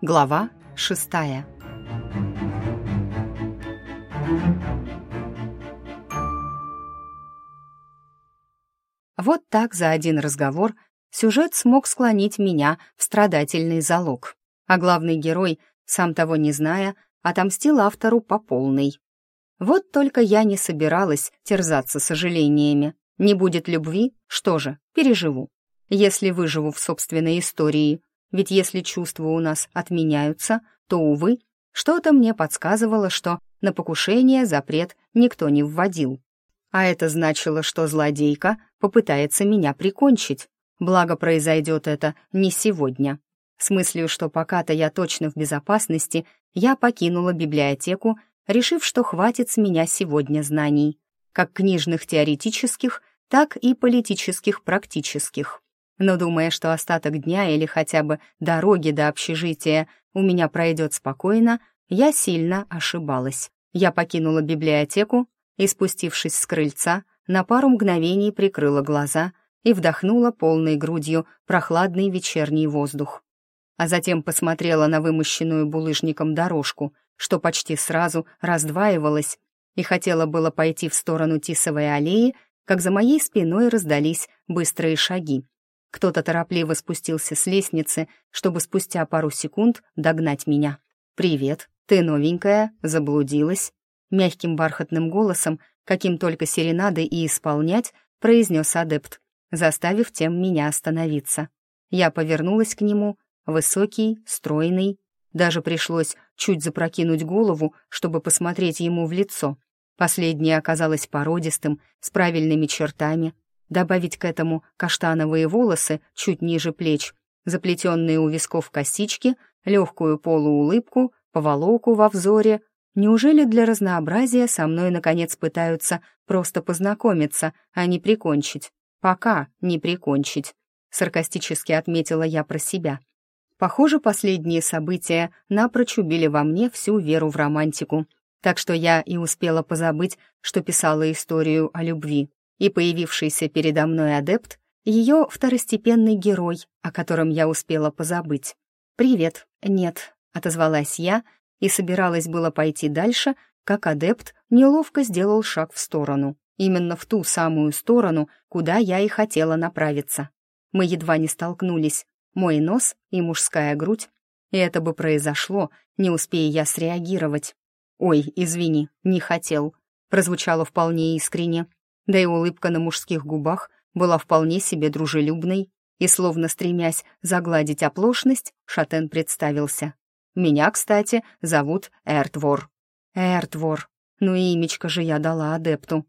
Глава шестая. Вот так за один разговор сюжет смог склонить меня в страдательный залог. А главный герой, сам того не зная, отомстил автору по полной. Вот только я не собиралась терзаться сожалениями. Не будет любви, что же, переживу. Если выживу в собственной истории, ведь если чувства у нас отменяются, то, увы, что-то мне подсказывало, что на покушение запрет никто не вводил. А это значило, что злодейка попытается меня прикончить. Благо, произойдет это не сегодня. С мыслью, что пока-то я точно в безопасности, я покинула библиотеку, решив, что хватит с меня сегодня знаний, как книжных теоретических, так и политических практических. Но думая, что остаток дня или хотя бы дороги до общежития у меня пройдет спокойно, я сильно ошибалась. Я покинула библиотеку и, спустившись с крыльца, на пару мгновений прикрыла глаза и вдохнула полной грудью прохладный вечерний воздух. А затем посмотрела на вымощенную булыжником дорожку, что почти сразу раздваивалась, и хотела было пойти в сторону Тисовой аллеи, как за моей спиной раздались быстрые шаги. Кто-то торопливо спустился с лестницы, чтобы спустя пару секунд догнать меня. «Привет, ты новенькая, заблудилась?» Мягким бархатным голосом, каким только серенады и исполнять, произнес адепт, заставив тем меня остановиться. Я повернулась к нему, высокий, стройный. Даже пришлось чуть запрокинуть голову, чтобы посмотреть ему в лицо. Последнее оказалось породистым, с правильными чертами, Добавить к этому каштановые волосы чуть ниже плеч, заплетенные у висков косички, легкую полуулыбку, поволоку во взоре. Неужели для разнообразия со мной, наконец, пытаются просто познакомиться, а не прикончить? Пока не прикончить, саркастически отметила я про себя. Похоже, последние события напрочь убили во мне всю веру в романтику, так что я и успела позабыть, что писала историю о любви и появившийся передо мной адепт — ее второстепенный герой, о котором я успела позабыть. «Привет, нет», — отозвалась я и собиралась было пойти дальше, как адепт неловко сделал шаг в сторону, именно в ту самую сторону, куда я и хотела направиться. Мы едва не столкнулись, мой нос и мужская грудь, и это бы произошло, не успея я среагировать. «Ой, извини, не хотел», — прозвучало вполне искренне, да и улыбка на мужских губах была вполне себе дружелюбной, и, словно стремясь загладить оплошность, Шатен представился. «Меня, кстати, зовут Эртвор». «Эртвор. Ну и имечко же я дала адепту».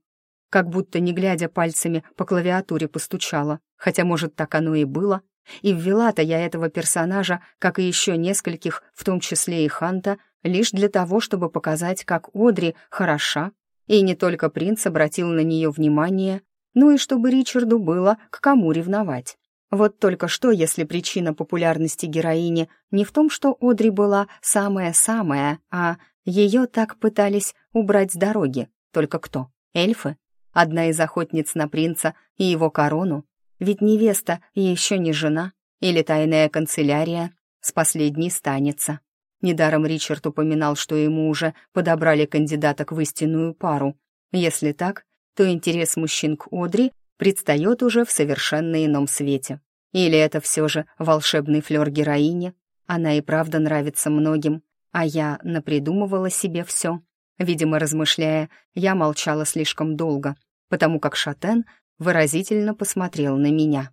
Как будто, не глядя пальцами, по клавиатуре постучала, хотя, может, так оно и было. И ввела-то я этого персонажа, как и еще нескольких, в том числе и Ханта, лишь для того, чтобы показать, как Одри хороша и не только принц обратил на нее внимание, но и чтобы Ричарду было к кому ревновать. Вот только что, если причина популярности героини не в том, что Одри была самая-самая, а ее так пытались убрать с дороги. Только кто? Эльфы? Одна из охотниц на принца и его корону? Ведь невеста еще не жена или тайная канцелярия с последней станется. Недаром Ричард упоминал, что ему уже подобрали кандидаток в истинную пару. Если так, то интерес мужчин к Одри предстает уже в совершенно ином свете. Или это все же волшебный флер героини? Она и правда нравится многим, а я напридумывала себе все. Видимо, размышляя, я молчала слишком долго, потому как Шатен выразительно посмотрел на меня.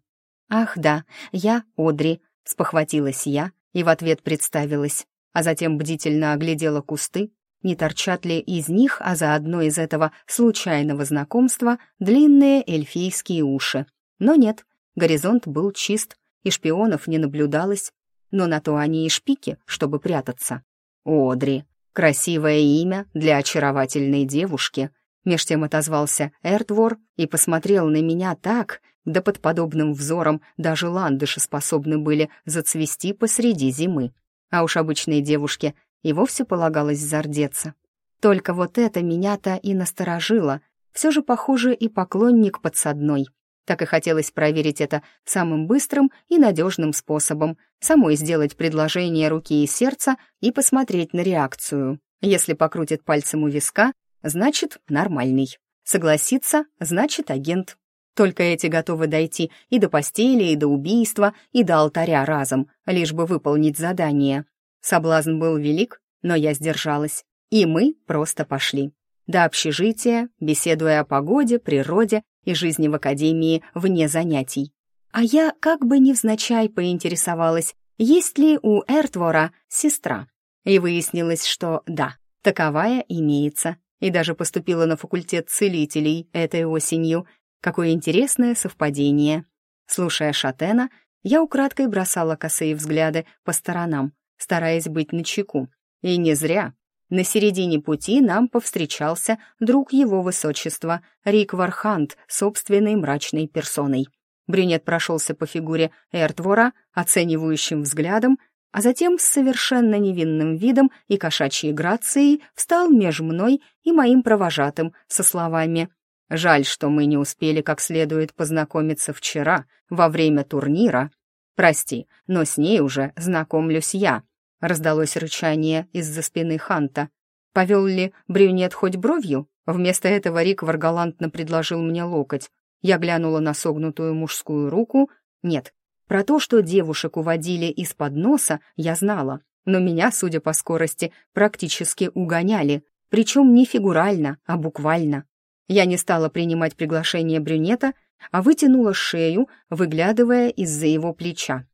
«Ах да, я Одри», — спохватилась я и в ответ представилась а затем бдительно оглядела кусты, не торчат ли из них, а заодно из этого случайного знакомства, длинные эльфийские уши. Но нет, горизонт был чист, и шпионов не наблюдалось, но на то они и шпики, чтобы прятаться. «Одри, красивое имя для очаровательной девушки», меж тем отозвался Эртвор и посмотрел на меня так, да под подобным взором даже ландыши способны были зацвести посреди зимы а уж обычной девушке и вовсе полагалось зардеться. Только вот это меня-то и насторожило. Все же, похоже, и поклонник подсадной. Так и хотелось проверить это самым быстрым и надежным способом, самой сделать предложение руки и сердца и посмотреть на реакцию. Если покрутит пальцем у виска, значит, нормальный. Согласится, значит, агент. Только эти готовы дойти и до постели, и до убийства, и до алтаря разом, лишь бы выполнить задание. Соблазн был велик, но я сдержалась. И мы просто пошли. До общежития, беседуя о погоде, природе и жизни в академии вне занятий. А я как бы невзначай поинтересовалась, есть ли у Эртвора сестра. И выяснилось, что да, таковая имеется. И даже поступила на факультет целителей этой осенью. Какое интересное совпадение. Слушая Шатена, я украдкой бросала косые взгляды по сторонам, стараясь быть начеку. И не зря. На середине пути нам повстречался друг его высочества, Рик Вархант, собственной мрачной персоной. Брюнет прошелся по фигуре Эртвора оценивающим взглядом, а затем с совершенно невинным видом и кошачьей грацией встал между мной и моим провожатым со словами «Жаль, что мы не успели как следует познакомиться вчера, во время турнира. Прости, но с ней уже знакомлюсь я», Раздалось рычание из-за спины Ханта. Повел ли брюнет хоть бровью? Вместо этого Рик галантно предложил мне локоть. Я глянула на согнутую мужскую руку. Нет, про то, что девушек уводили из-под носа, я знала. Но меня, судя по скорости, практически угоняли. Причем не фигурально, а буквально. Я не стала принимать приглашение брюнета, а вытянула шею, выглядывая из-за его плеча.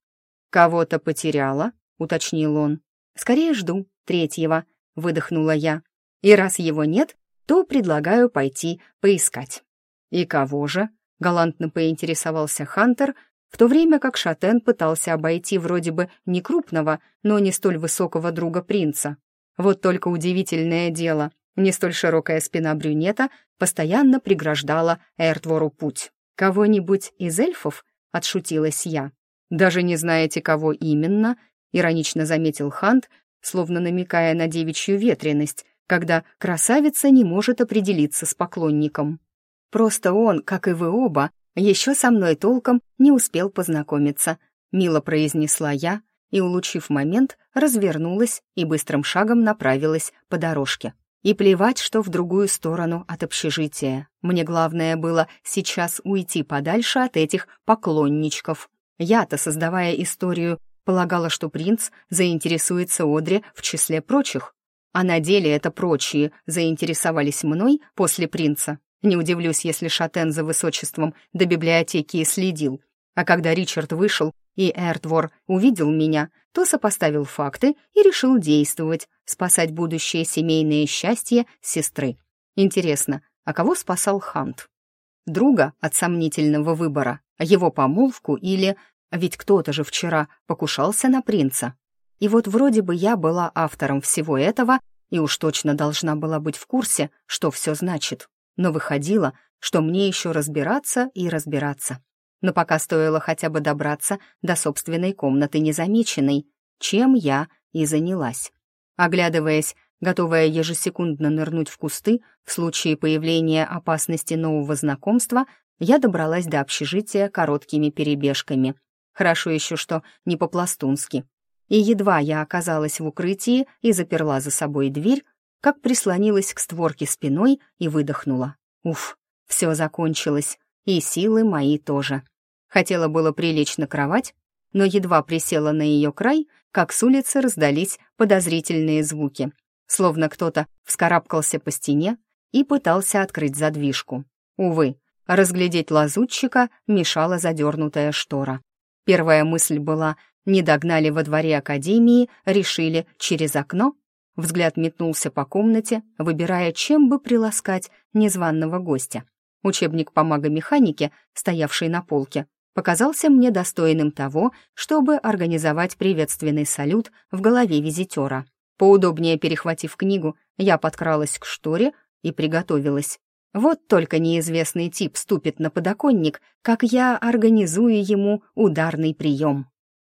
«Кого-то потеряла?» уточнил он. «Скорее жду третьего», — выдохнула я. «И раз его нет, то предлагаю пойти поискать». «И кого же?» — галантно поинтересовался Хантер, в то время как Шатен пытался обойти вроде бы не крупного, но не столь высокого друга принца. Вот только удивительное дело, не столь широкая спина брюнета постоянно преграждала Эртвору путь. «Кого-нибудь из эльфов?» — отшутилась я. «Даже не знаете, кого именно?» иронично заметил Хант, словно намекая на девичью ветренность, когда красавица не может определиться с поклонником. Просто он, как и вы оба, еще со мной толком не успел познакомиться, мило произнесла я и, улучив момент, развернулась и быстрым шагом направилась по дорожке. И плевать, что в другую сторону от общежития. Мне главное было сейчас уйти подальше от этих поклонничков. Я-то, создавая историю Полагала, что принц заинтересуется Одри в числе прочих, а на деле это прочие заинтересовались мной после принца. Не удивлюсь, если Шатен за высочеством до библиотеки следил. А когда Ричард вышел и Эртвор увидел меня, то сопоставил факты и решил действовать, спасать будущее семейное счастье сестры. Интересно, а кого спасал Хант? Друга от сомнительного выбора, его помолвку или ведь кто-то же вчера покушался на принца. И вот вроде бы я была автором всего этого и уж точно должна была быть в курсе, что все значит. Но выходило, что мне еще разбираться и разбираться. Но пока стоило хотя бы добраться до собственной комнаты незамеченной, чем я и занялась. Оглядываясь, готовая ежесекундно нырнуть в кусты в случае появления опасности нового знакомства, я добралась до общежития короткими перебежками — Хорошо еще, что не по-пластунски. И едва я оказалась в укрытии и заперла за собой дверь, как прислонилась к створке спиной и выдохнула. Уф, все закончилось, и силы мои тоже. Хотела было прилечь на кровать, но едва присела на ее край, как с улицы раздались подозрительные звуки, словно кто-то вскарабкался по стене и пытался открыть задвижку. Увы, разглядеть лазутчика мешала задернутая штора. Первая мысль была, не догнали во дворе академии, решили через окно. Взгляд метнулся по комнате, выбирая, чем бы приласкать незваного гостя. Учебник по магомеханике, стоявший на полке, показался мне достойным того, чтобы организовать приветственный салют в голове визитера. Поудобнее перехватив книгу, я подкралась к шторе и приготовилась. Вот только неизвестный тип ступит на подоконник, как я организую ему ударный прием.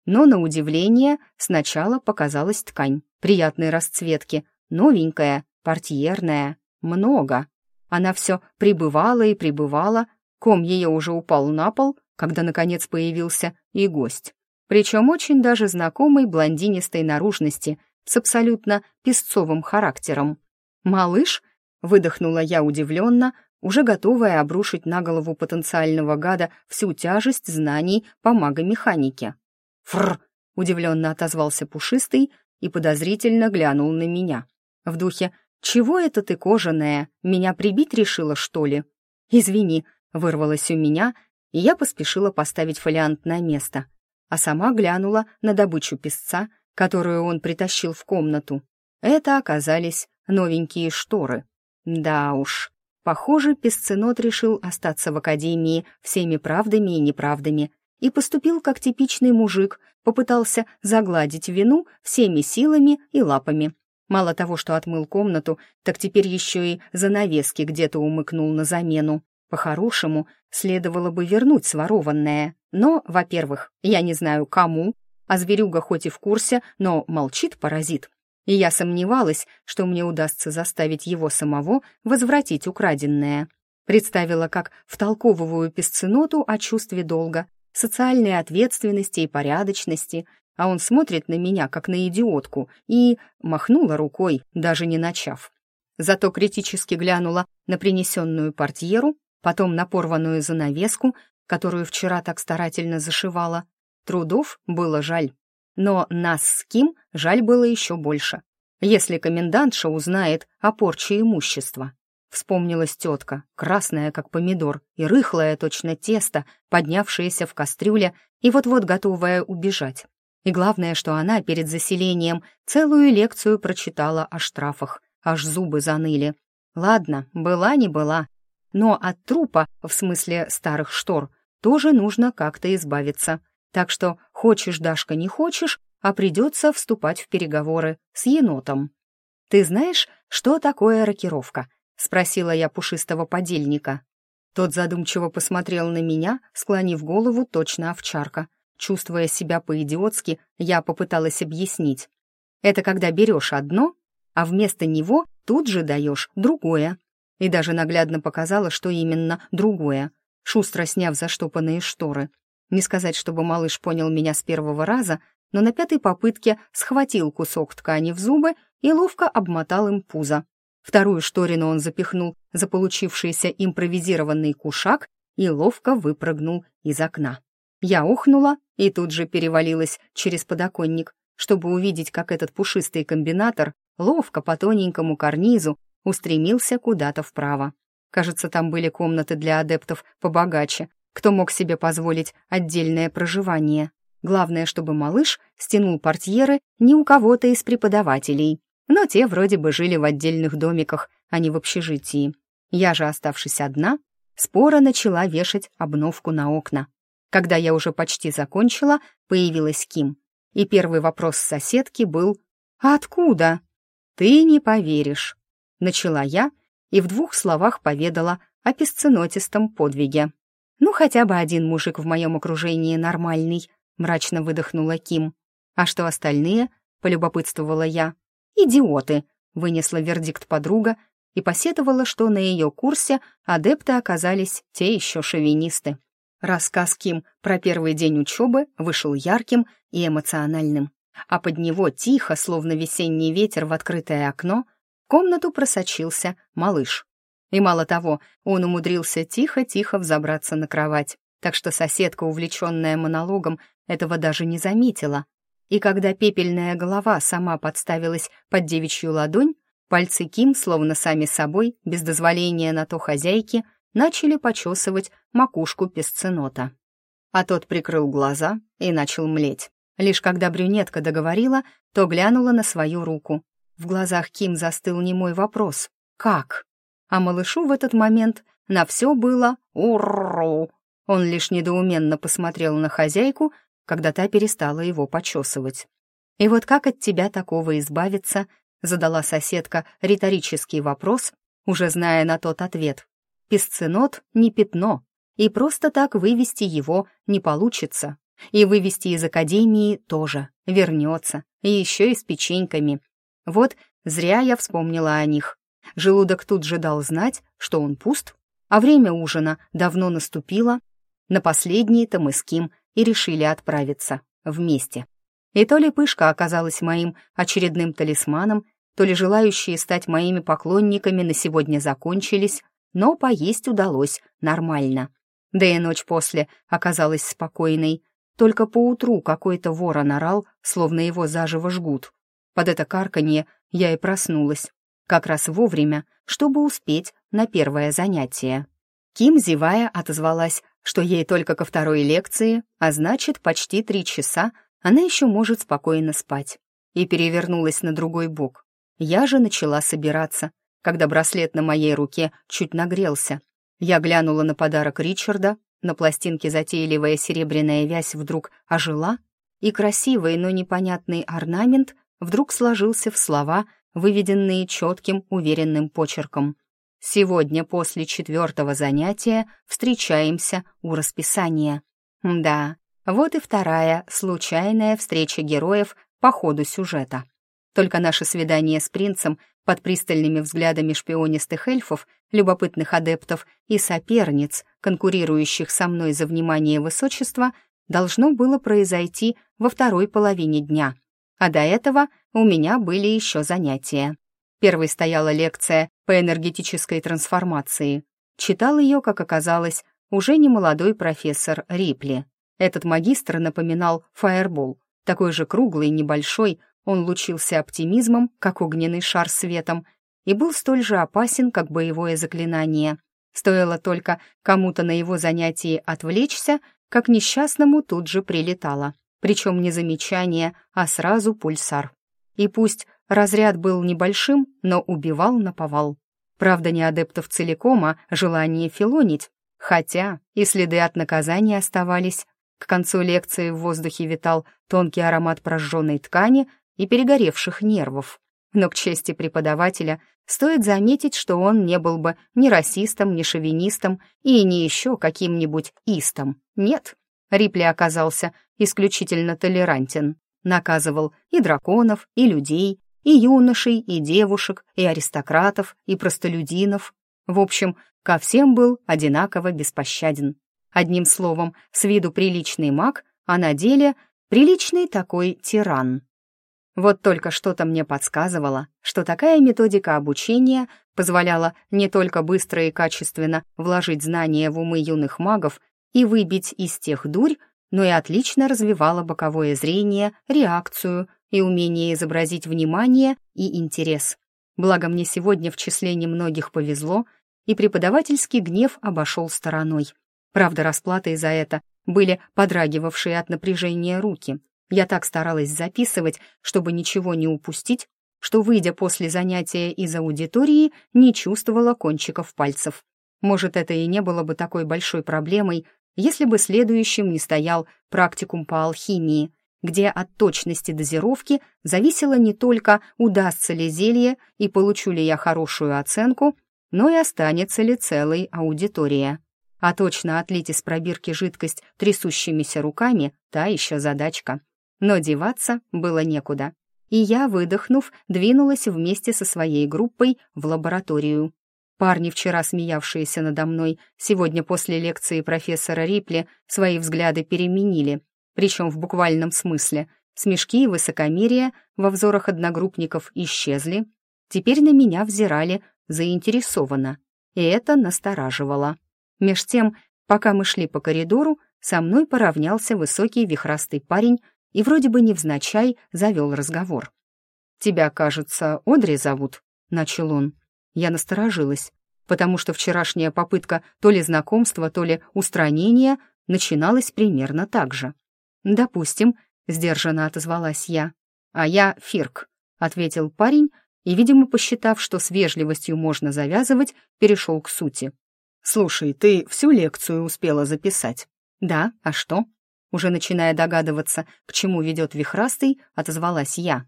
Но, на удивление, сначала показалась ткань приятной расцветки, новенькая, портьерная, много. Она все прибывала и прибывала, Ком ее уже упал на пол, когда, наконец, появился и гость. Причем очень даже знакомый блондинистой наружности с абсолютно песцовым характером. «Малыш?» — выдохнула я удивленно, уже готовая обрушить на голову потенциального гада всю тяжесть знаний по магомеханике. «Фрр!» — удивленно отозвался Пушистый и подозрительно глянул на меня. В духе «Чего это ты кожаная? Меня прибить решила, что ли?» «Извини», — вырвалось у меня, и я поспешила поставить фолиант на место, а сама глянула на добычу песца, которую он притащил в комнату. Это оказались новенькие шторы. Да уж, похоже, песценот решил остаться в академии всеми правдами и неправдами и поступил как типичный мужик, попытался загладить вину всеми силами и лапами. Мало того, что отмыл комнату, так теперь еще и занавески где-то умыкнул на замену. По-хорошему, следовало бы вернуть сворованное. Но, во-первых, я не знаю кому, а зверюга хоть и в курсе, но молчит паразит. И я сомневалась, что мне удастся заставить его самого возвратить украденное. Представила, как втолковываю песценоту о чувстве долга, социальной ответственности и порядочности, а он смотрит на меня, как на идиотку, и махнула рукой, даже не начав. Зато критически глянула на принесенную портьеру, потом на порванную занавеску, которую вчера так старательно зашивала. Трудов было жаль. Но нас с Ким жаль было еще больше. Если комендантша узнает о порче имущества. Вспомнилась тетка, красная, как помидор, и рыхлое точно тесто, поднявшееся в кастрюле и вот-вот готовая убежать. И главное, что она перед заселением целую лекцию прочитала о штрафах, аж зубы заныли. Ладно, была не была. Но от трупа, в смысле старых штор, тоже нужно как-то избавиться. Так что хочешь, Дашка, не хочешь, а придется вступать в переговоры с енотом. «Ты знаешь, что такое рокировка?» — спросила я пушистого подельника. Тот задумчиво посмотрел на меня, склонив голову точно овчарка. Чувствуя себя по-идиотски, я попыталась объяснить. Это когда берешь одно, а вместо него тут же даешь другое. И даже наглядно показала, что именно другое, шустро сняв заштопанные шторы. Не сказать, чтобы малыш понял меня с первого раза, но на пятой попытке схватил кусок ткани в зубы и ловко обмотал им пузо. Вторую шторину он запихнул за получившийся импровизированный кушак и ловко выпрыгнул из окна. Я ухнула и тут же перевалилась через подоконник, чтобы увидеть, как этот пушистый комбинатор ловко по тоненькому карнизу устремился куда-то вправо. Кажется, там были комнаты для адептов побогаче, кто мог себе позволить отдельное проживание. Главное, чтобы малыш стянул портьеры не у кого-то из преподавателей, но те вроде бы жили в отдельных домиках, а не в общежитии. Я же, оставшись одна, спора начала вешать обновку на окна. Когда я уже почти закончила, появилась Ким. И первый вопрос соседки был «Откуда?» «Ты не поверишь», — начала я и в двух словах поведала о песценотистом подвиге. «Ну, хотя бы один мужик в моем окружении нормальный», — мрачно выдохнула Ким. «А что остальные?» — полюбопытствовала я. «Идиоты», — вынесла вердикт подруга и посетовала, что на ее курсе адепты оказались те еще шовинисты. Рассказ Ким про первый день учебы вышел ярким и эмоциональным, а под него тихо, словно весенний ветер в открытое окно, в комнату просочился малыш. И мало того, он умудрился тихо-тихо взобраться на кровать, так что соседка, увлеченная монологом, этого даже не заметила. И когда пепельная голова сама подставилась под девичью ладонь, пальцы Ким, словно сами собой, без дозволения на то хозяйки, начали почесывать макушку песценота. А тот прикрыл глаза и начал млеть. Лишь когда брюнетка договорила, то глянула на свою руку. В глазах Ким застыл немой вопрос «Как?». А малышу в этот момент на все было «Урррру». Он лишь недоуменно посмотрел на хозяйку, когда та перестала его почесывать. «И вот как от тебя такого избавиться?» задала соседка риторический вопрос, уже зная на тот ответ. Песценот не пятно, и просто так вывести его не получится. И вывести из академии тоже вернется, и еще и с печеньками. Вот зря я вспомнила о них. Желудок тут же дал знать, что он пуст, а время ужина давно наступило. На последние-то мы с Ким и решили отправиться вместе. И то ли Пышка оказалась моим очередным талисманом, то ли желающие стать моими поклонниками на сегодня закончились, но поесть удалось нормально. Да и ночь после оказалась спокойной. Только поутру какой-то ворон орал, словно его заживо жгут. Под это карканье я и проснулась. Как раз вовремя, чтобы успеть на первое занятие. Ким, зевая, отозвалась, что ей только ко второй лекции, а значит, почти три часа она еще может спокойно спать. И перевернулась на другой бок. Я же начала собираться, когда браслет на моей руке чуть нагрелся. Я глянула на подарок Ричарда, на пластинке затейливая серебряная вязь вдруг ожила, и красивый, но непонятный орнамент вдруг сложился в слова, выведенные четким, уверенным почерком. Сегодня после четвертого занятия встречаемся у расписания. Да, вот и вторая случайная встреча героев по ходу сюжета. Только наше свидание с принцем под пристальными взглядами шпионистых эльфов, любопытных адептов и соперниц, конкурирующих со мной за внимание высочества, должно было произойти во второй половине дня. А до этого у меня были еще занятия. Первой стояла лекция по энергетической трансформации. Читал ее, как оказалось, уже не молодой профессор Рипли. Этот магистр напоминал фаербол, такой же круглый, небольшой, он лучился оптимизмом, как огненный шар светом, и был столь же опасен, как боевое заклинание. Стоило только кому-то на его занятии отвлечься, как несчастному тут же прилетало. Причем не замечание, а сразу пульсар. И пусть разряд был небольшим, но убивал на повал. Правда, не адептов целиком, а желание филонить. Хотя и следы от наказания оставались. К концу лекции в воздухе витал тонкий аромат прожженной ткани и перегоревших нервов. Но к чести преподавателя стоит заметить, что он не был бы ни расистом, ни шовинистом и ни еще каким-нибудь истом. Нет, Рипли оказался исключительно толерантен. Наказывал и драконов, и людей, и юношей, и девушек, и аристократов, и простолюдинов. В общем, ко всем был одинаково беспощаден. Одним словом, с виду приличный маг, а на деле приличный такой тиран. Вот только что-то мне подсказывало, что такая методика обучения позволяла не только быстро и качественно вложить знания в умы юных магов и выбить из тех дурь, но и отлично развивала боковое зрение, реакцию, и умение изобразить внимание и интерес. Благо мне сегодня в числе немногих повезло, и преподавательский гнев обошел стороной. Правда, расплатой за это были подрагивавшие от напряжения руки. Я так старалась записывать, чтобы ничего не упустить, что, выйдя после занятия из аудитории, не чувствовала кончиков пальцев. Может, это и не было бы такой большой проблемой, если бы следующим не стоял практикум по алхимии, где от точности дозировки зависело не только, удастся ли зелье и получу ли я хорошую оценку, но и останется ли целой аудитория. А точно отлить из пробирки жидкость трясущимися руками — та еще задачка. Но деваться было некуда. И я, выдохнув, двинулась вместе со своей группой в лабораторию. Парни, вчера смеявшиеся надо мной, сегодня после лекции профессора Рипли свои взгляды переменили причем в буквальном смысле. Смешки и высокомерие во взорах одногруппников исчезли. Теперь на меня взирали заинтересованно, и это настораживало. Меж тем, пока мы шли по коридору, со мной поравнялся высокий вихрастый парень и вроде бы невзначай завел разговор. «Тебя, кажется, Одри зовут?» — начал он. Я насторожилась, потому что вчерашняя попытка то ли знакомства, то ли устранения начиналась примерно так же. «Допустим», — сдержанно отозвалась я. «А я Фирк», — ответил парень, и, видимо, посчитав, что с вежливостью можно завязывать, перешел к сути. «Слушай, ты всю лекцию успела записать?» «Да, а что?» Уже начиная догадываться, к чему ведет вихрастый, отозвалась я.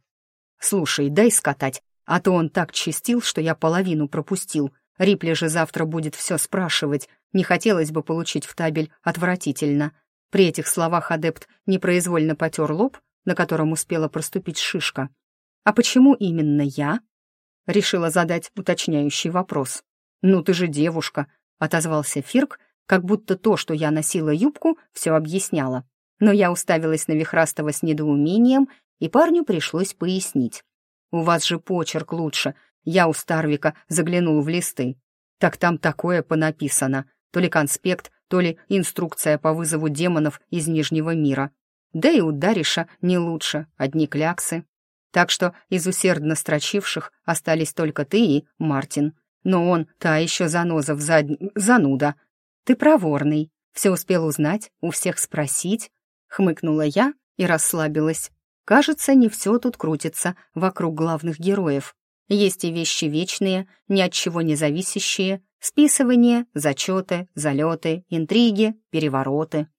«Слушай, дай скатать, а то он так чистил, что я половину пропустил. Рипли же завтра будет все спрашивать. Не хотелось бы получить в табель отвратительно. При этих словах адепт непроизвольно потер лоб, на котором успела проступить шишка. «А почему именно я?» Решила задать уточняющий вопрос. «Ну ты же девушка», — отозвался Фирк, как будто то, что я носила юбку, все объясняло. Но я уставилась на Вихрастова с недоумением, и парню пришлось пояснить. «У вас же почерк лучше. Я у Старвика заглянул в листы. Так там такое понаписано. То ли конспект, то ли инструкция по вызову демонов из Нижнего мира. Да и у Дариша не лучше, одни кляксы. Так что из усердно строчивших остались только ты и Мартин. Но он та еще заноза в зад... зануда. Ты проворный, все успел узнать, у всех спросить. Хмыкнула я и расслабилась. Кажется, не все тут крутится вокруг главных героев. Есть и вещи вечные, ни от чего не зависящие, списывание, зачеты, залеты, интриги, перевороты.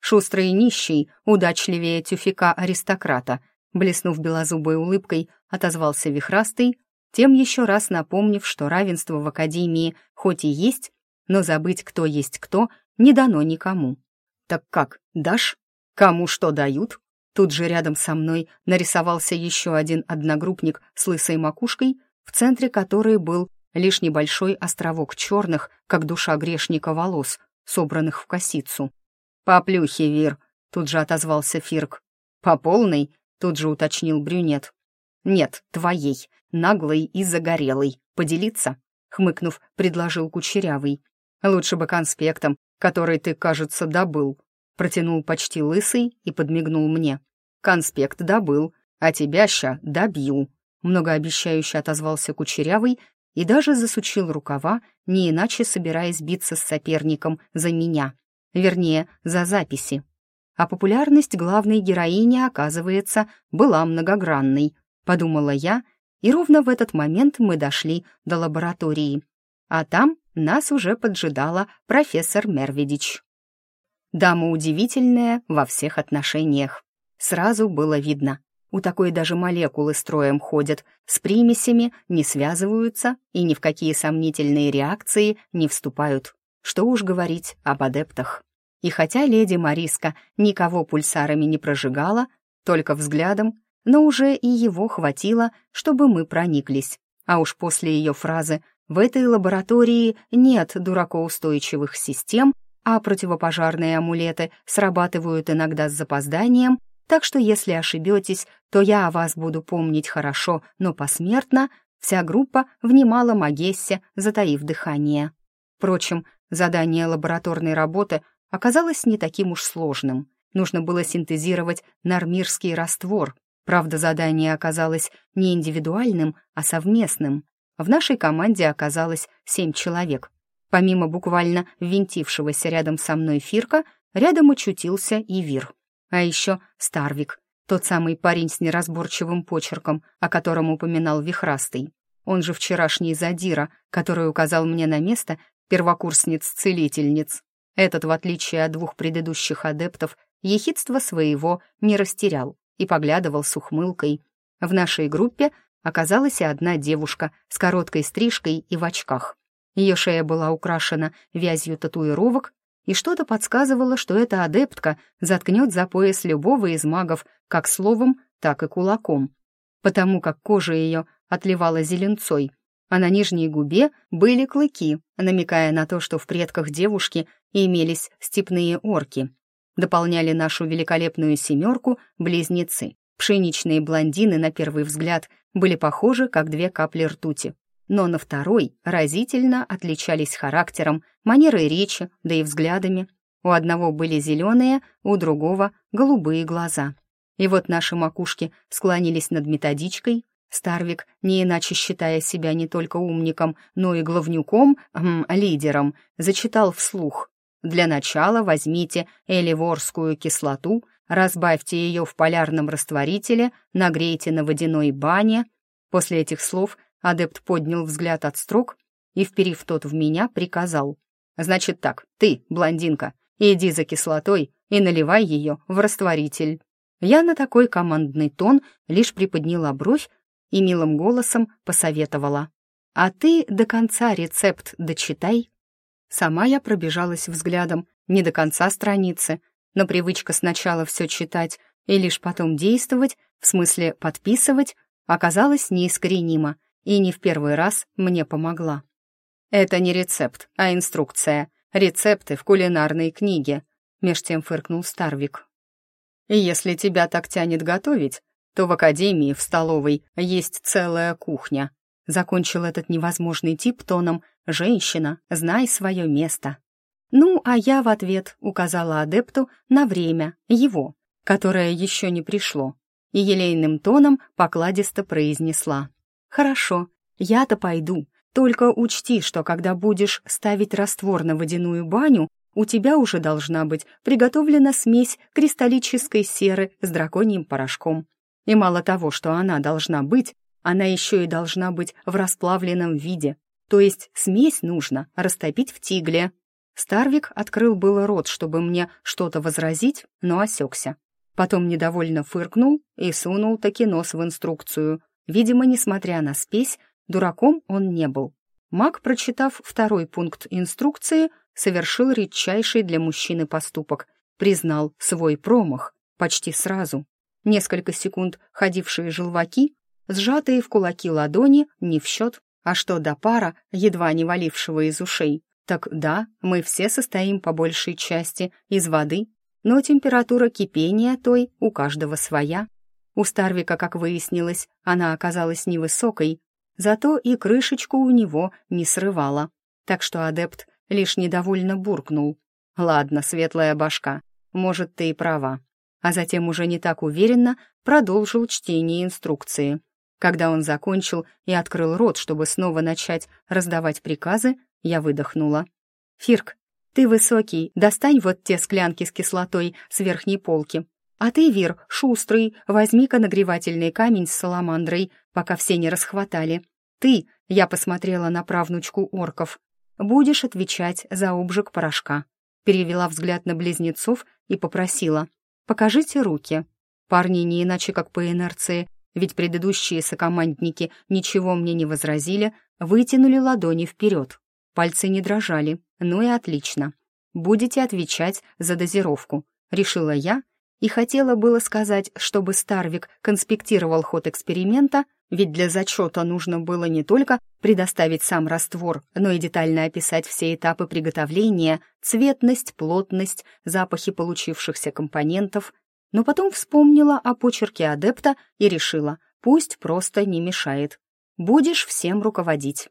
Шустрый нищий, удачливее тюфика-аристократа, блеснув белозубой улыбкой, отозвался вихрастый, тем еще раз напомнив, что равенство в Академии хоть и есть, но забыть, кто есть кто, не дано никому. «Так как, дашь? Кому что дают?» Тут же рядом со мной нарисовался еще один одногруппник с лысой макушкой, в центре которой был лишь небольшой островок черных, как душа грешника волос, собранных в косицу. «По плюхе, Вир», — тут же отозвался Фирк. «По полной?» — тут же уточнил брюнет. «Нет, твоей, наглой и загорелой. Поделиться?» — хмыкнув, предложил Кучерявый. «Лучше бы конспектом, который ты, кажется, добыл», Протянул почти лысый и подмигнул мне. «Конспект добыл, а тебя ща добью», многообещающе отозвался Кучерявый и даже засучил рукава, не иначе собираясь биться с соперником за меня, вернее, за записи. А популярность главной героини, оказывается, была многогранной, подумала я, и ровно в этот момент мы дошли до лаборатории. А там нас уже поджидала профессор Мерведич. Дама удивительная во всех отношениях. Сразу было видно. У такой даже молекулы строем ходят, с примесями не связываются и ни в какие сомнительные реакции не вступают. Что уж говорить об адептах. И хотя леди Мариска никого пульсарами не прожигала, только взглядом, но уже и его хватило, чтобы мы прониклись. А уж после ее фразы «в этой лаборатории нет дуракоустойчивых систем», а противопожарные амулеты срабатывают иногда с запозданием, так что если ошибетесь, то я о вас буду помнить хорошо, но посмертно, вся группа внимала Магессе, затаив дыхание. Впрочем, задание лабораторной работы оказалось не таким уж сложным. Нужно было синтезировать нормирский раствор. Правда, задание оказалось не индивидуальным, а совместным. В нашей команде оказалось семь человек, Помимо буквально винтившегося рядом со мной Фирка, рядом очутился и Вир. А еще Старвик, тот самый парень с неразборчивым почерком, о котором упоминал Вихрастый. Он же вчерашний задира, который указал мне на место первокурсниц-целительниц. Этот, в отличие от двух предыдущих адептов, ехидство своего не растерял и поглядывал с ухмылкой. В нашей группе оказалась и одна девушка с короткой стрижкой и в очках. Ее шея была украшена вязью татуировок, и что-то подсказывало, что эта адептка заткнет за пояс любого из магов как словом, так и кулаком, потому как кожа ее отливала зеленцой, а на нижней губе были клыки, намекая на то, что в предках девушки имелись степные орки. Дополняли нашу великолепную семерку близнецы. Пшеничные блондины, на первый взгляд, были похожи, как две капли ртути но на второй разительно отличались характером, манерой речи, да и взглядами. У одного были зеленые, у другого — голубые глаза. И вот наши макушки склонились над методичкой. Старвик, не иначе считая себя не только умником, но и главнюком, эм, лидером, зачитал вслух. «Для начала возьмите эливорскую кислоту, разбавьте ее в полярном растворителе, нагрейте на водяной бане». После этих слов Адепт поднял взгляд от строк и, вперив тот в меня, приказал. «Значит так, ты, блондинка, иди за кислотой и наливай ее в растворитель». Я на такой командный тон лишь приподняла бровь и милым голосом посоветовала. «А ты до конца рецепт дочитай». Сама я пробежалась взглядом не до конца страницы, но привычка сначала все читать и лишь потом действовать, в смысле подписывать, оказалась неискоренима и не в первый раз мне помогла. «Это не рецепт, а инструкция. Рецепты в кулинарной книге», — меж тем фыркнул Старвик. «И если тебя так тянет готовить, то в академии, в столовой, есть целая кухня», — закончил этот невозможный тип тоном «Женщина, знай свое место». Ну, а я в ответ указала адепту на время, его, которое еще не пришло, и елейным тоном покладисто произнесла. «Хорошо, я-то пойду, только учти, что когда будешь ставить раствор на водяную баню, у тебя уже должна быть приготовлена смесь кристаллической серы с драконьим порошком. И мало того, что она должна быть, она еще и должна быть в расплавленном виде. То есть смесь нужно растопить в тигле. Старвик открыл было рот, чтобы мне что-то возразить, но осекся. Потом недовольно фыркнул и сунул таки нос в инструкцию. Видимо, несмотря на спесь, дураком он не был. Маг, прочитав второй пункт инструкции, совершил редчайший для мужчины поступок, признал свой промах почти сразу. Несколько секунд ходившие желваки, сжатые в кулаки ладони, не в счет, а что до пара, едва не валившего из ушей, так да, мы все состоим по большей части из воды, но температура кипения той у каждого своя. У Старвика, как выяснилось, она оказалась невысокой, зато и крышечку у него не срывала. Так что адепт лишь недовольно буркнул. «Ладно, светлая башка, может, ты и права». А затем уже не так уверенно продолжил чтение инструкции. Когда он закончил и открыл рот, чтобы снова начать раздавать приказы, я выдохнула. «Фирк, ты высокий, достань вот те склянки с кислотой с верхней полки. А ты, Вир, шустрый, возьми-ка нагревательный камень с саламандрой, пока все не расхватали. Ты, я посмотрела на правнучку орков, будешь отвечать за обжиг порошка». Перевела взгляд на близнецов и попросила. «Покажите руки». Парни не иначе, как по инерции, ведь предыдущие сокомандники ничего мне не возразили, вытянули ладони вперед. Пальцы не дрожали, ну и отлично. Будете отвечать за дозировку, решила я и хотела было сказать, чтобы Старвик конспектировал ход эксперимента, ведь для зачета нужно было не только предоставить сам раствор, но и детально описать все этапы приготовления, цветность, плотность, запахи получившихся компонентов, но потом вспомнила о почерке адепта и решила, пусть просто не мешает. Будешь всем руководить.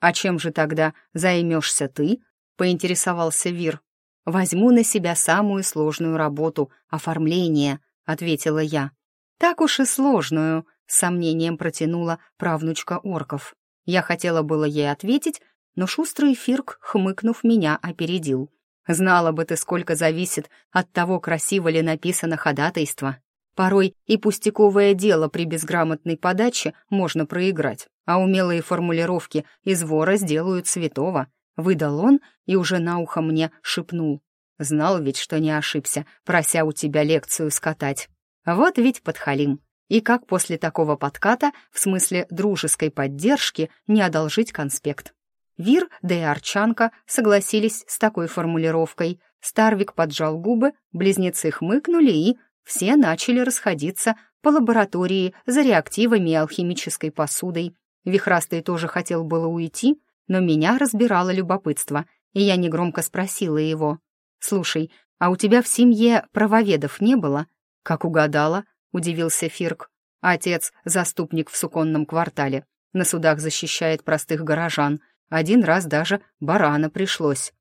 «А чем же тогда займешься ты?» — поинтересовался Вир. «Возьму на себя самую сложную работу — оформление», — ответила я. «Так уж и сложную», — с сомнением протянула правнучка орков. Я хотела было ей ответить, но шустрый Фирк, хмыкнув меня, опередил. «Знала бы ты, сколько зависит от того, красиво ли написано ходатайство. Порой и пустяковое дело при безграмотной подаче можно проиграть, а умелые формулировки из вора сделают святого. Выдал он и уже на ухо мне шепнул. Знал ведь, что не ошибся, прося у тебя лекцию скатать. Вот ведь подхалим. И как после такого подката, в смысле дружеской поддержки, не одолжить конспект? Вир да и Арчанка согласились с такой формулировкой. Старвик поджал губы, близнецы хмыкнули и все начали расходиться по лаборатории за реактивами и алхимической посудой. Вихрастый тоже хотел было уйти, но меня разбирало любопытство, и я негромко спросила его. «Слушай, а у тебя в семье правоведов не было?» «Как угадала», — удивился Фирк. «Отец — заступник в суконном квартале. На судах защищает простых горожан. Один раз даже барана пришлось».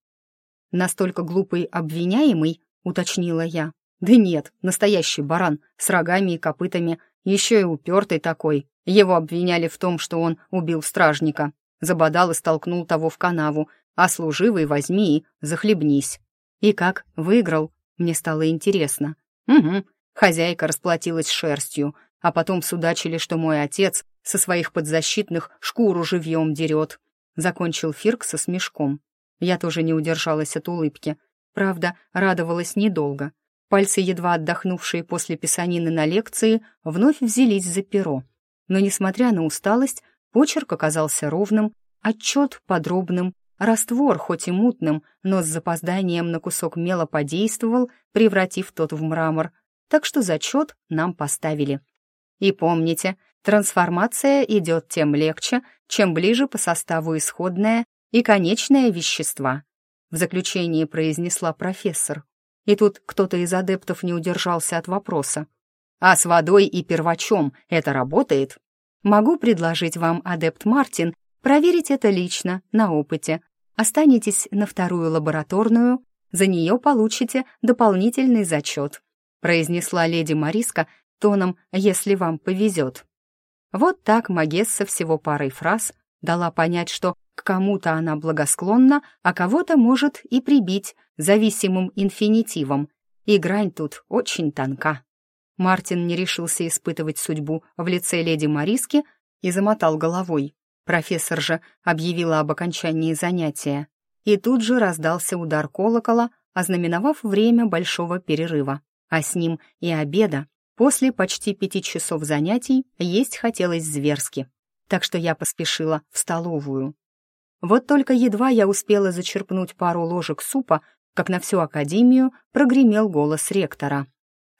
«Настолько глупый обвиняемый?» — уточнила я. Да нет, настоящий баран, с рогами и копытами, еще и упертый такой. Его обвиняли в том, что он убил стражника, забодал и столкнул того в канаву, а служивый возьми и захлебнись. И как, выиграл? Мне стало интересно. Угу, хозяйка расплатилась шерстью, а потом судачили, что мой отец со своих подзащитных шкуру живьем дерет. Закончил Фирк со смешком. Я тоже не удержалась от улыбки. Правда, радовалась недолго — Пальцы, едва отдохнувшие после писанины на лекции, вновь взялись за перо. Но, несмотря на усталость, почерк оказался ровным, отчет подробным, раствор, хоть и мутным, но с запозданием на кусок мела подействовал, превратив тот в мрамор. Так что зачет нам поставили. И помните, трансформация идет тем легче, чем ближе по составу исходная и конечные вещества», в заключении произнесла профессор. И тут кто-то из адептов не удержался от вопроса. «А с водой и первачом это работает?» «Могу предложить вам, адепт Мартин, проверить это лично, на опыте. Останетесь на вторую лабораторную, за нее получите дополнительный зачет», произнесла леди Мариска тоном «если вам повезет». Вот так Магесса всего парой фраз дала понять, что к кому-то она благосклонна, а кого-то может и прибить зависимым инфинитивом. И грань тут очень тонка. Мартин не решился испытывать судьбу в лице леди Мариски и замотал головой. Профессор же объявила об окончании занятия. И тут же раздался удар колокола, ознаменовав время большого перерыва, а с ним и обеда. После почти пяти часов занятий есть хотелось зверски, так что я поспешила в столовую. Вот только едва я успела зачерпнуть пару ложек супа, как на всю академию прогремел голос ректора.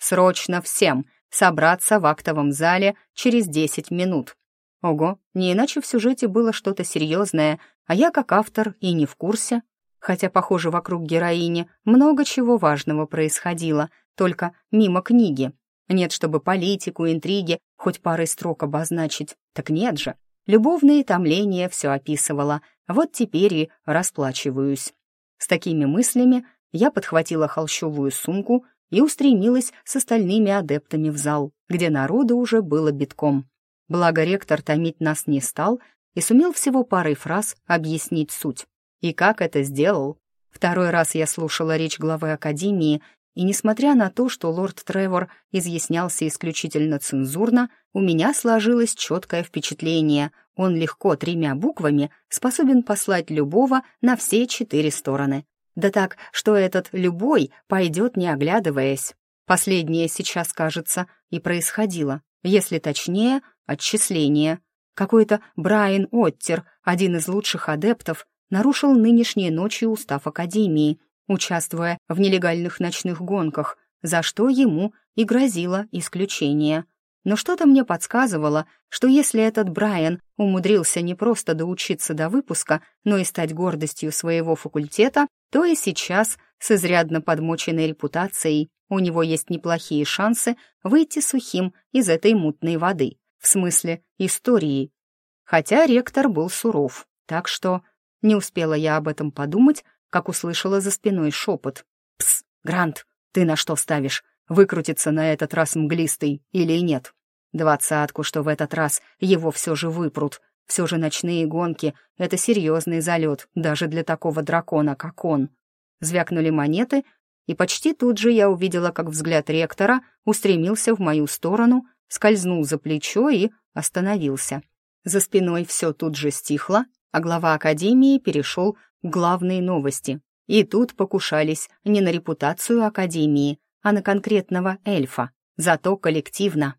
«Срочно всем собраться в актовом зале через десять минут». Ого, не иначе в сюжете было что-то серьезное, а я как автор и не в курсе. Хотя, похоже, вокруг героини много чего важного происходило, только мимо книги. Нет, чтобы политику, интриги хоть парой строк обозначить. Так нет же. Любовные томления все описывала, вот теперь и расплачиваюсь. С такими мыслями я подхватила холщовую сумку и устремилась с остальными адептами в зал, где народу уже было битком. Благо ректор томить нас не стал и сумел всего парой фраз объяснить суть. И как это сделал? Второй раз я слушала речь главы Академии и несмотря на то, что лорд Тревор изъяснялся исключительно цензурно, у меня сложилось четкое впечатление. Он легко тремя буквами способен послать любого на все четыре стороны. Да так, что этот «любой» пойдет не оглядываясь. Последнее сейчас, кажется, и происходило. Если точнее, отчисление. Какой-то Брайан Оттер, один из лучших адептов, нарушил нынешней ночью устав Академии — участвуя в нелегальных ночных гонках, за что ему и грозило исключение. Но что-то мне подсказывало, что если этот Брайан умудрился не просто доучиться до выпуска, но и стать гордостью своего факультета, то и сейчас, с изрядно подмоченной репутацией, у него есть неплохие шансы выйти сухим из этой мутной воды, в смысле истории. Хотя ректор был суров, так что не успела я об этом подумать, как услышала за спиной шепот. «Пс, Грант, ты на что ставишь? Выкрутится на этот раз мглистый или нет? Двадцатку, что в этот раз его все же выпрут. Все же ночные гонки — это серьезный залет даже для такого дракона, как он». Звякнули монеты, и почти тут же я увидела, как взгляд ректора устремился в мою сторону, скользнул за плечо и остановился. За спиной все тут же стихло, а глава академии перешел главные новости. И тут покушались не на репутацию Академии, а на конкретного эльфа, зато коллективно.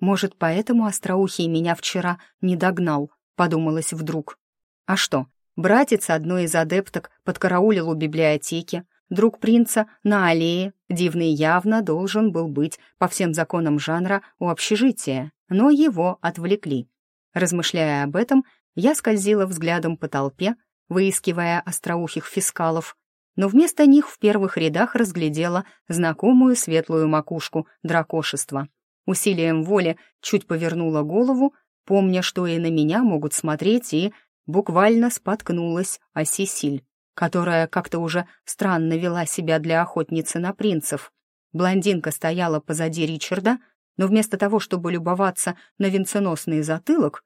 Может, поэтому Остроухий меня вчера не догнал, подумалось вдруг. А что, братец одной из адепток подкараулил у библиотеки, друг принца на аллее, дивный явно должен был быть по всем законам жанра у общежития, но его отвлекли. Размышляя об этом, я скользила взглядом по толпе, выискивая остроухих фискалов, но вместо них в первых рядах разглядела знакомую светлую макушку дракошества. Усилием воли чуть повернула голову, помня, что и на меня могут смотреть, и буквально споткнулась о Сесиль, которая как-то уже странно вела себя для охотницы на принцев. Блондинка стояла позади Ричарда, но вместо того, чтобы любоваться на венценосный затылок,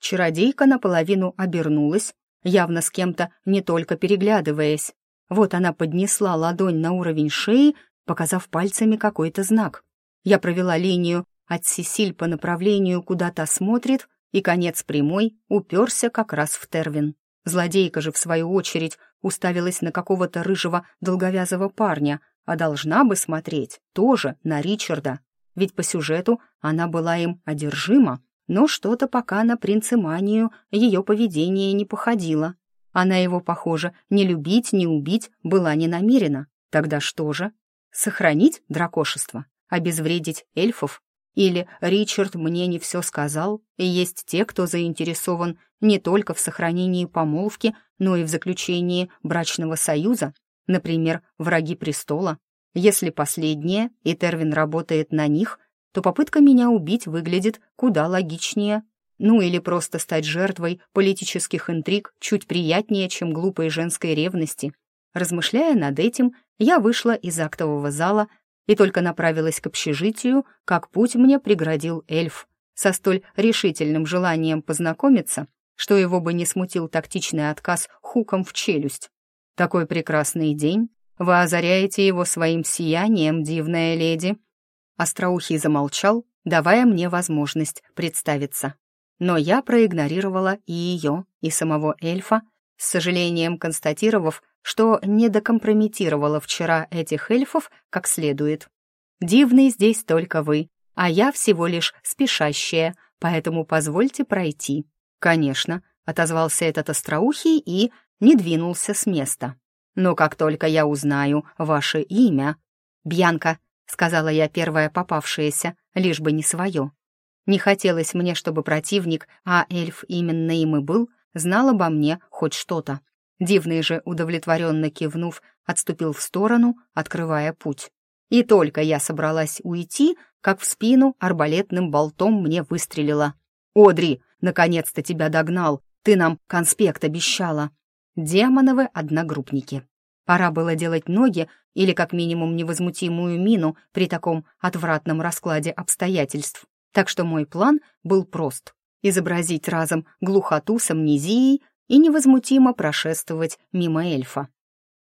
чародейка наполовину обернулась явно с кем-то не только переглядываясь. Вот она поднесла ладонь на уровень шеи, показав пальцами какой-то знак. Я провела линию от Сесиль по направлению, куда та смотрит, и конец прямой уперся как раз в Тервин. Злодейка же, в свою очередь, уставилась на какого-то рыжего долговязого парня, а должна бы смотреть тоже на Ричарда, ведь по сюжету она была им одержима но что-то пока на принцеманию ее поведение не походило. Она его, похоже, не любить, не убить была не намерена. Тогда что же? Сохранить дракошество? Обезвредить эльфов? Или Ричард мне не все сказал, и есть те, кто заинтересован не только в сохранении помолвки, но и в заключении брачного союза, например, враги престола. Если последнее, и Тервин работает на них, то попытка меня убить выглядит куда логичнее. Ну или просто стать жертвой политических интриг чуть приятнее, чем глупой женской ревности. Размышляя над этим, я вышла из актового зала и только направилась к общежитию, как путь мне преградил эльф со столь решительным желанием познакомиться, что его бы не смутил тактичный отказ хуком в челюсть. «Такой прекрасный день! Вы озаряете его своим сиянием, дивная леди!» Остроухий замолчал, давая мне возможность представиться. Но я проигнорировала и ее, и самого эльфа, с сожалением констатировав, что не докомпрометировала вчера этих эльфов как следует. Дивный здесь только вы, а я всего лишь спешащая, поэтому позвольте пройти. Конечно, отозвался этот остроухий и не двинулся с места. Но как только я узнаю ваше имя... Бьянка, сказала я первая попавшаяся, лишь бы не свое. Не хотелось мне, чтобы противник, а эльф именно им и был, знал обо мне хоть что-то. Дивный же, удовлетворенно кивнув, отступил в сторону, открывая путь. И только я собралась уйти, как в спину арбалетным болтом мне выстрелила. «Одри, наконец-то тебя догнал! Ты нам конспект обещала!» Демоновы одногруппники. Пора было делать ноги или как минимум невозмутимую мину при таком отвратном раскладе обстоятельств. Так что мой план был прост — изобразить разом глухоту с амнезией и невозмутимо прошествовать мимо эльфа.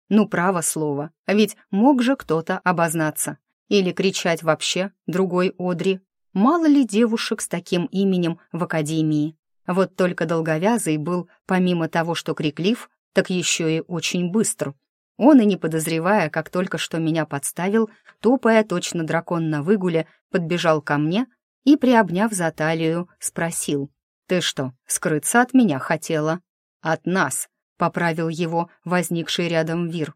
Ну, право слово, а ведь мог же кто-то обознаться. Или кричать вообще другой Одри. Мало ли девушек с таким именем в академии. Вот только долговязый был, помимо того, что криклив, так еще и очень быстр. Он и не подозревая, как только что меня подставил, топая точно дракон на выгуле, подбежал ко мне и, приобняв за талию, спросил. «Ты что, скрыться от меня хотела?» «От нас», — поправил его возникший рядом Вир.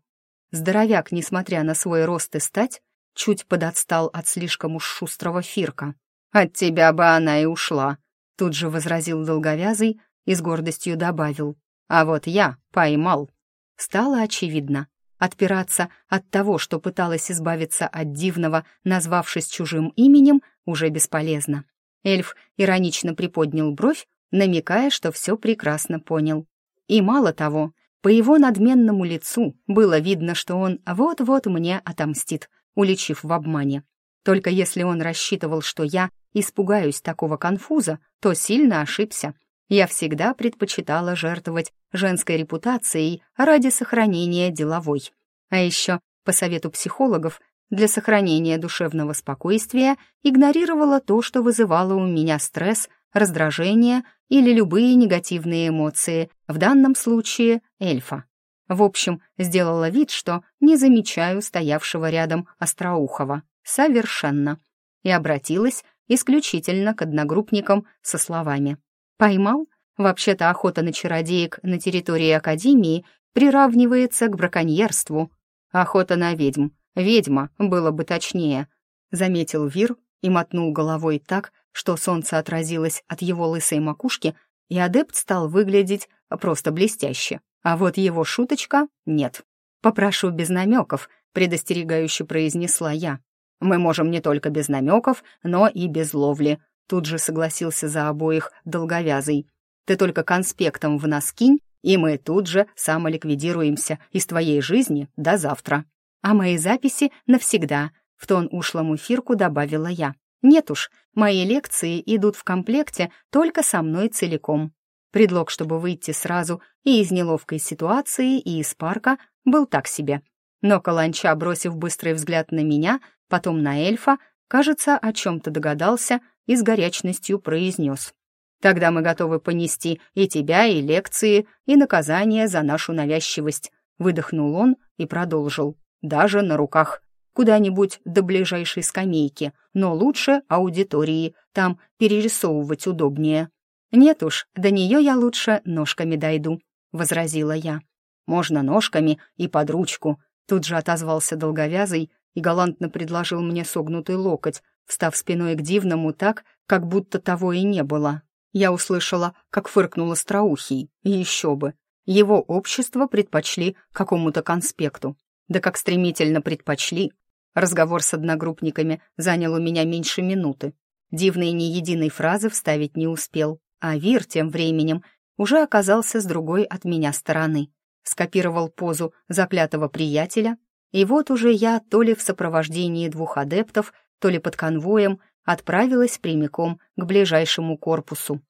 Здоровяк, несмотря на свой рост и стать, чуть подотстал от слишком уж шустрого Фирка. «От тебя бы она и ушла», — тут же возразил долговязый и с гордостью добавил. «А вот я поймал». Стало очевидно. Отпираться от того, что пыталась избавиться от дивного, назвавшись чужим именем, уже бесполезно. Эльф иронично приподнял бровь, намекая, что все прекрасно понял. И мало того, по его надменному лицу было видно, что он вот-вот мне отомстит, уличив в обмане. Только если он рассчитывал, что я испугаюсь такого конфуза, то сильно ошибся. Я всегда предпочитала жертвовать женской репутацией ради сохранения деловой. А еще, по совету психологов, для сохранения душевного спокойствия игнорировала то, что вызывало у меня стресс раздражение или любые негативные эмоции, в данном случае эльфа. В общем, сделала вид, что не замечаю стоявшего рядом Остроухова. Совершенно. И обратилась исключительно к одногруппникам со словами. «Поймал? Вообще-то охота на чародеек на территории Академии приравнивается к браконьерству. Охота на ведьм. Ведьма, было бы точнее», — заметил Вир и мотнул головой так, что солнце отразилось от его лысой макушки, и адепт стал выглядеть просто блестяще. А вот его шуточка — нет. «Попрошу без намеков», — предостерегающе произнесла я. «Мы можем не только без намеков, но и без ловли», — тут же согласился за обоих долговязый. «Ты только конспектом в нас кинь, и мы тут же самоликвидируемся из твоей жизни до завтра. А мои записи навсегда», — в тон ушлому фирку добавила я. Нет уж, мои лекции идут в комплекте только со мной целиком. Предлог, чтобы выйти сразу и из неловкой ситуации, и из парка, был так себе. Но Каланча, бросив быстрый взгляд на меня, потом на эльфа, кажется, о чем-то догадался и с горячностью произнес. «Тогда мы готовы понести и тебя, и лекции, и наказание за нашу навязчивость», выдохнул он и продолжил. «Даже на руках куда-нибудь до ближайшей скамейки, но лучше аудитории, там перерисовывать удобнее. «Нет уж, до нее я лучше ножками дойду», — возразила я. «Можно ножками и под ручку», — тут же отозвался долговязый и галантно предложил мне согнутый локоть, встав спиной к дивному так, как будто того и не было. Я услышала, как фыркнул остроухий, еще бы. Его общество предпочли какому-то конспекту. Да как стремительно предпочли. Разговор с одногруппниками занял у меня меньше минуты. Дивный ни единой фразы вставить не успел, а Вир тем временем уже оказался с другой от меня стороны. Скопировал позу заклятого приятеля, и вот уже я то ли в сопровождении двух адептов, то ли под конвоем отправилась прямиком к ближайшему корпусу.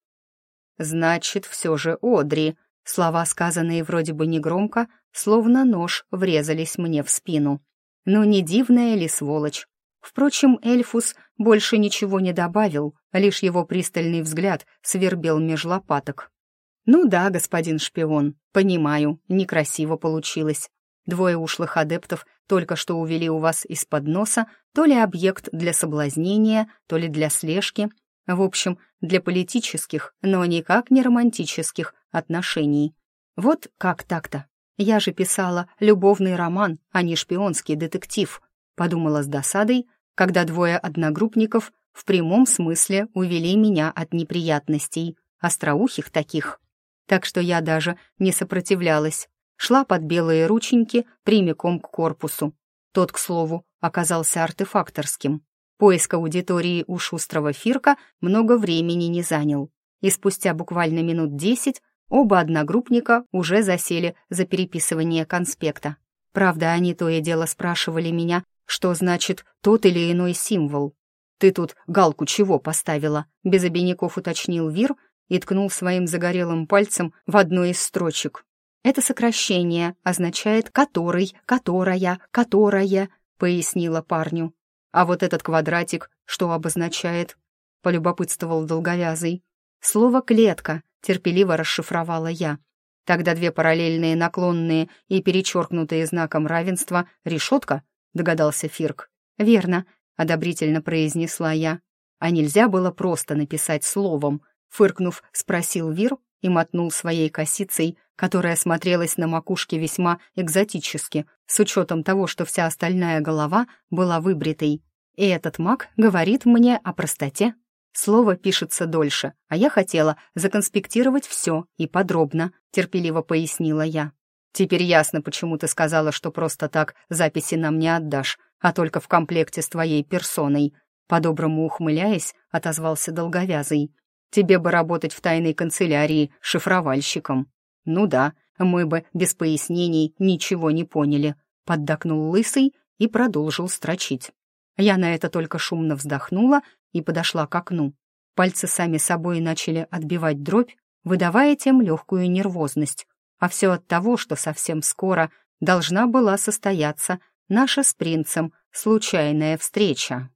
«Значит, все же Одри», слова, сказанные вроде бы негромко, словно нож врезались мне в спину. Ну не дивная ли сволочь? Впрочем, Эльфус больше ничего не добавил, лишь его пристальный взгляд свербел меж лопаток. «Ну да, господин шпион, понимаю, некрасиво получилось. Двое ушлых адептов только что увели у вас из-под носа то ли объект для соблазнения, то ли для слежки, в общем, для политических, но никак не романтических отношений. Вот как так-то? Я же писала любовный роман, а не шпионский детектив, подумала с досадой, когда двое одногруппников в прямом смысле увели меня от неприятностей, остроухих таких. Так что я даже не сопротивлялась, шла под белые рученьки прямиком к корпусу. Тот, к слову, оказался артефакторским. Поиск аудитории у шустрого Фирка много времени не занял, и спустя буквально минут десять оба одногруппника уже засели за переписывание конспекта. Правда, они то и дело спрашивали меня, что значит тот или иной символ. «Ты тут галку чего поставила?» — без обиняков уточнил Вир и ткнул своим загорелым пальцем в одну из строчек. «Это сокращение означает «который», «которая», «которая», — пояснила парню. «А вот этот квадратик что обозначает?» — полюбопытствовал долговязый. «Слово «клетка», — терпеливо расшифровала я. «Тогда две параллельные наклонные и перечеркнутые знаком равенства — решетка?» — догадался Фирк. «Верно», — одобрительно произнесла я. «А нельзя было просто написать словом?» — фыркнув, спросил Вир и мотнул своей косицей, которая смотрелась на макушке весьма экзотически, с учетом того, что вся остальная голова была выбритой. И этот маг говорит мне о простоте. Слово пишется дольше, а я хотела законспектировать все и подробно, терпеливо пояснила я. Теперь ясно, почему ты сказала, что просто так записи нам не отдашь, а только в комплекте с твоей персоной. По-доброму ухмыляясь, отозвался долговязый. Тебе бы работать в тайной канцелярии шифровальщиком. Ну да, мы бы без пояснений ничего не поняли. Поддакнул лысый и продолжил строчить. Я на это только шумно вздохнула и подошла к окну. Пальцы сами собой начали отбивать дробь, выдавая тем легкую нервозность. А все от того, что совсем скоро должна была состояться наша с принцем случайная встреча.